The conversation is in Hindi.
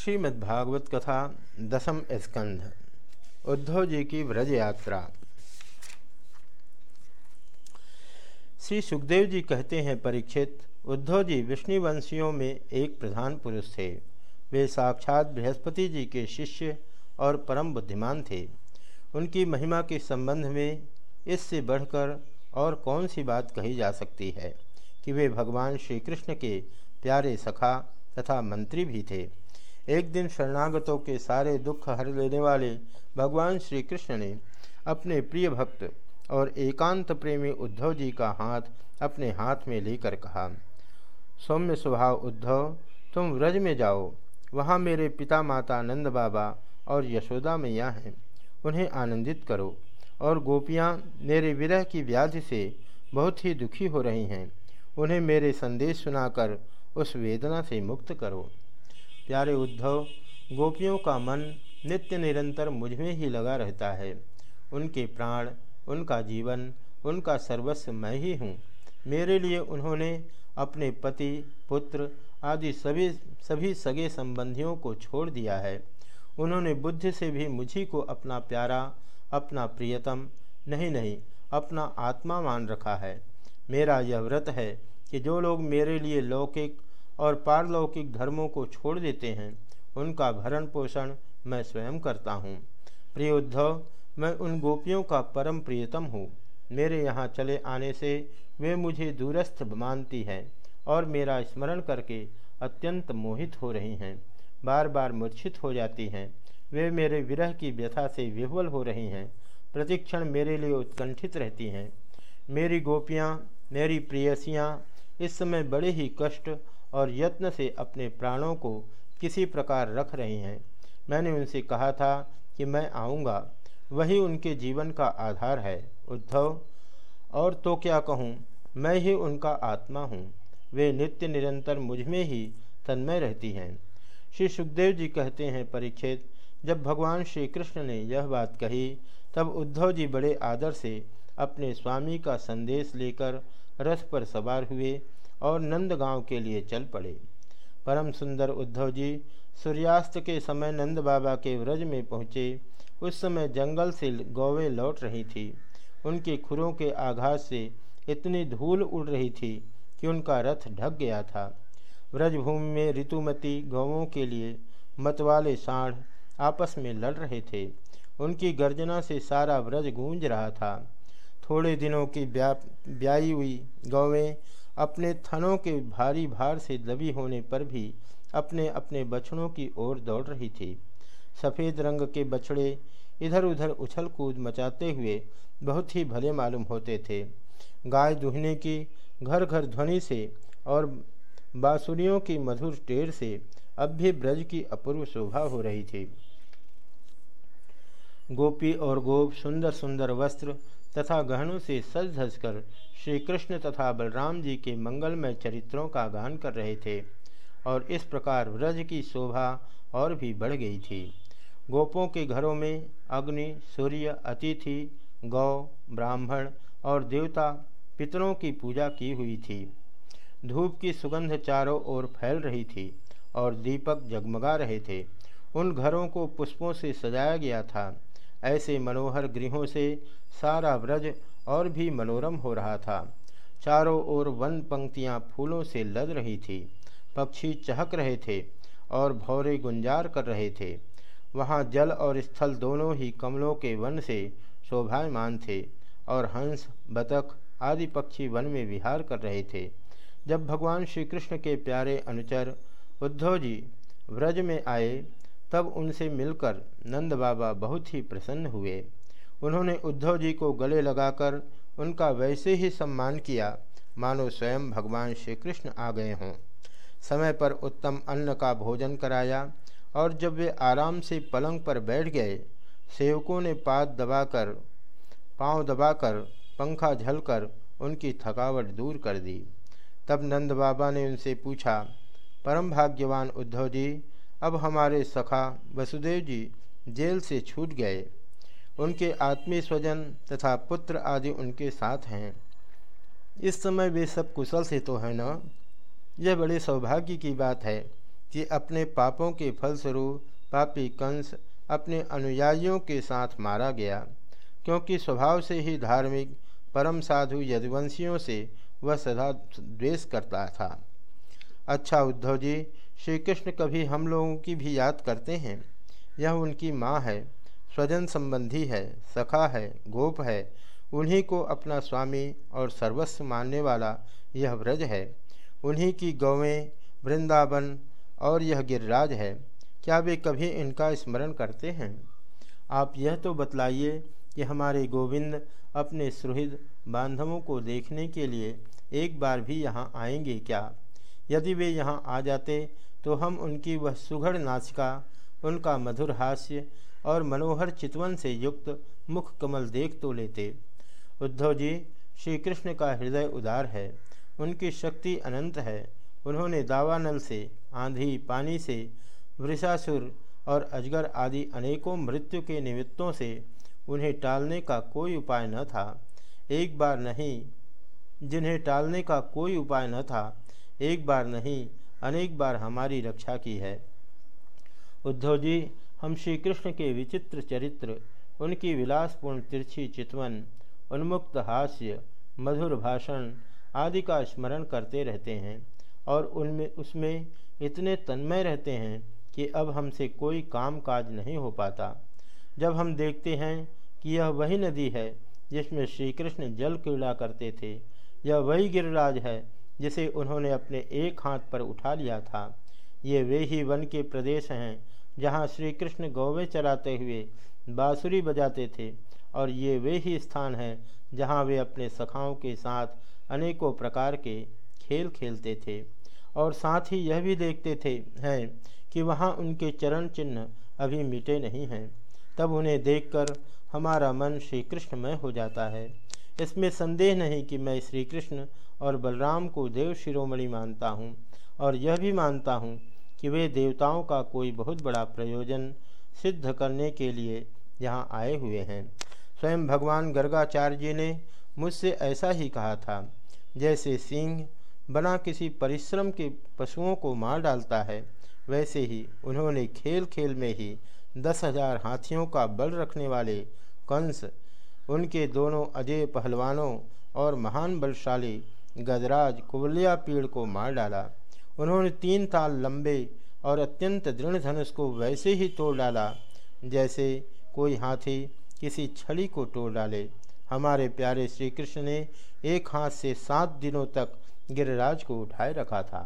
श्रीमद्भागवत कथा दसम स्कंध, उद्धव जी की व्रज यात्रा। श्री सुखदेव जी कहते हैं, परीक्षित, उद्धव जी विष्णुवंशियों में एक प्रधान पुरुष थे। वे साक्षात बृहस्पति जी के शिष्य और परम बुद्धिमान थे। उनकी महिमा के संबंध में इससे बढ़कर और कौन सी बात कही जा सकती है कि वे भगवान श्री कृष्ण के प्यारे सखा तथा मंत्री भी थे? एक दिन शरणागतों के सारे दुख हर लेने वाले भगवान श्री कृष्ण ने अपने प्रिय भक्त और एकांत प्रेमी उद्धव जी का हाथ अपने हाथ में लेकर कहा, सौम्य स्वभाव उद्धव, तुम व्रज में जाओ। वहाँ मेरे पिता माता नंद बाबा और यशोदा मैया हैं। उन्हें आनंदित करो और गोपियाँ मेरे विरह की व्याधि से बहुत ही दुखी हो रही हैं। उन्हें मेरे संदेश सुनाकर उस वेदना से मुक्त करो। प्यारे उद्धव, गोपियों का मन नित्य निरंतर मुझमें ही लगा रहता है। उनके प्राण, उनका जीवन, उनका सर्वस्व मैं ही हूँ। मेरे लिए उन्होंने अपने पति, पुत्र आदि सभी सभी सगे संबंधियों को छोड़ दिया है। उन्होंने बुद्धि से भी मुझी को अपना प्यारा, अपना प्रियतम, नहीं नहीं, अपना आत्मा मान रखा है। मेरा यह व्रत है कि जो लोग मेरे लिए लौकिक और पारलौकिक धर्मों को छोड़ देते हैं, उनका भरण पोषण मैं स्वयं करता हूँ। प्रिय उद्धव, मैं उन गोपियों का परम प्रियतम हूँ। मेरे यहाँ चले आने से वे मुझे दूरस्थ मानती हैं और मेरा स्मरण करके अत्यंत मोहित हो रही हैं। बार बार मूर्छित हो जाती हैं। वे मेरे विरह की व्यथा से विह्वल हो रही हैं। प्रतिक्षण मेरे लिए उत्कंठित रहती हैं। मेरी गोपियाँ, मेरी प्रियसियाँ, इस समय बड़े ही कष्ट और यत्न से अपने प्राणों को किसी प्रकार रख रही हैं। मैंने उनसे कहा था कि मैं आऊँगा, वही उनके जीवन का आधार है। उद्धव, और तो क्या कहूँ, मैं ही उनका आत्मा हूँ। वे नित्य निरंतर मुझमें ही तन्मय रहती हैं। श्री सुखदेव जी कहते हैं परीक्षित जब भगवान श्री कृष्ण ने यह बात कही, तब उद्धव जी बड़े आदर से अपने स्वामी का संदेश लेकर रथ पर सवार हुए। और नंदगांव के लिए चल पड़े। परम सुंदर उद्धव जी सूर्यास्त के समय नंद बाबा के व्रज में पहुँचे। उस समय जंगल से गौवें लौट रही थी। उनके खुरों के आघात से इतनी धूल उड़ रही थी कि उनका रथ ढक गया था। व्रजभूमि में ऋतुमती गौवों के लिए मतवाले साढ़ आपस में लड़ रहे थे। उनकी गर्जना से सारा व्रज गूंज रहा था। थोड़े दिनों की ब्या ब्याई हुई गौवें अपने थनों के भारी भार से दबी होने पर भी अपने अपने बछड़ों की ओर दौड़ रही थी। सफ़ेद रंग के बछड़े इधर उधर उछल कूद मचाते हुए बहुत ही भले मालूम होते थे। गाय दुहने की घर घर ध्वनि से और बाँसुरियों की मधुर टेर से अब भी ब्रज की अपूर्व शोभा हो रही थी। गोपी और गोप सुंदर सुंदर वस्त्र तथा गहनों से सज धज कर श्री कृष्ण तथा बलराम जी के मंगलमय चरित्रों का गान कर रहे थे, और इस प्रकार व्रज की शोभा और भी बढ़ गई थी। गोपों के घरों में अग्नि, सूर्य, अतिथि, गौ, ब्राह्मण और देवता पितरों की पूजा की हुई थी। धूप की सुगंध चारों ओर फैल रही थी और दीपक जगमगा रहे थे। उन घरों को पुष्पों से सजाया गया था। ऐसे मनोहर गृहों से सारा व्रज और भी मनोरम हो रहा था। चारों ओर वन पंक्तियाँ फूलों से लद रही थी। पक्षी चहक रहे थे और भौरे गुंजार कर रहे थे। वहाँ जल और स्थल दोनों ही कमलों के वन से शोभायमान थे और हंस, बतख आदि पक्षी वन में विहार कर रहे थे। जब भगवान श्री कृष्ण के प्यारे अनुचर उद्धव जी व्रज में आए तब उनसे मिलकर नंद बाबा बहुत ही प्रसन्न हुए। उन्होंने उद्धव जी को गले लगाकर उनका वैसे ही सम्मान किया। मानो स्वयं भगवान श्री कृष्ण आ गए हों। समय पर उत्तम अन्न का भोजन कराया और जब वे आराम से पलंग पर बैठ गए, सेवकों ने पात दबाकर, पाँव दबाकर, पंखा झलकर उनकी थकावट दूर कर दी। तब नंद बाबा ने उनसे पूछा, परम भाग्यवान उद्धव जी अब हमारे सखा वसुदेव जी जेल से छूट गए। उनके आत्मीय स्वजन तथा पुत्र आदि उनके साथ हैं। इस समय वे सब कुशल से तो हैं न? यह बड़े सौभाग्य की बात है कि अपने पापों के फलस्वरूप पापी कंस अपने अनुयायियों के साथ मारा गया, क्योंकि स्वभाव से ही धार्मिक परम साधु यदुवंशियों से वह सदा द्वेष करता था। अच्छा उद्धव जी श्री कृष्ण कभी हम लोगों की भी याद करते हैं। यह उनकी माँ है, स्वजन संबंधी है, सखा है, गोप है। उन्हीं को अपना स्वामी और सर्वस्व मानने वाला यह व्रज है। उन्हीं की गौवें, वृंदावन और यह गिरिराज है। क्या वे कभी इनका स्मरण करते हैं? आप यह तो बतलाइए कि हमारे गोविंद अपने सुहृद बांधवों को देखने के लिए एक बार भी यहाँ आएँगे क्या? यदि वे यहाँ आ जाते तो हम उनकी वह सुघड़ नाचिका उनका मधुर हास्य और मनोहर चितवन से युक्त मुख कमल देख तो लेते। उद्धव जी श्री कृष्ण का हृदय उदार है, उनकी शक्ति अनंत है। उन्होंने दावानल से, आंधी पानी से, वृषासुर और अजगर आदि अनेकों मृत्यु के निमित्तों से उन्हें टालने का कोई उपाय न था। एक बार नहीं, जिन्हें टालने का कोई उपाय न था, एक बार नहीं अनेक बार हमारी रक्षा की है। उद्धव जी, हम श्री कृष्ण के विचित्र चरित्र, उनकी विलासपूर्ण तिरछी चितवन, उन्मुक्त हास्य, मधुर भाषण आदि का स्मरण करते रहते हैं और उनमें, उसमें इतने तन्मय रहते हैं कि अब हमसे कोई काम काज नहीं हो पाता। जब हम देखते हैं कि यह वही नदी है जिसमें श्री कृष्ण जल क्रीड़ा करते थे, यह वही गिरिराज है जिसे उन्होंने अपने एक हाथ पर उठा लिया था। ये वे ही वन के प्रदेश हैं, जहाँ श्री कृष्ण गौवे चराते हुए बाँसुरी बजाते थे, और ये वे ही स्थान हैं, जहाँ वे अपने सखाओं के साथ अनेकों प्रकार के खेल खेलते थे। और साथ ही यह भी देखते थे हैं कि वहाँ उनके चरण चिन्ह अभी मिटे नहीं हैं। तब उन्हें देखकर हमारा मन श्री कृष्णमय हो जाता है। इसमें संदेह नहीं कि मैं श्री कृष्ण और बलराम को देव शिरोमणि मानता हूँ, और यह भी मानता हूँ कि वे देवताओं का कोई बहुत बड़ा प्रयोजन सिद्ध करने के लिए यहाँ आए हुए हैं। स्वयं भगवान गर्गाचार्य जी ने मुझसे ऐसा ही कहा था, जैसे सिंह बना किसी परिश्रम के पशुओं को मार डालता है, वैसे ही उन्होंने खेल खेल में ही दस हज़ार हाथियों का बल रखने वाले कंस उनके दोनों अजय पहलवानों और महान बलशाली गजराज कुबलिया पीड़ को मार डाला। उन्होंने तीन ताल लंबे और अत्यंत दृढ़ धनुष को वैसे ही तोड़ डाला, जैसे कोई हाथी किसी छड़ी को तोड़ डाले। हमारे प्यारे श्री कृष्ण ने एक हाथ से सात दिनों तक गिरिराज को उठाए रखा था।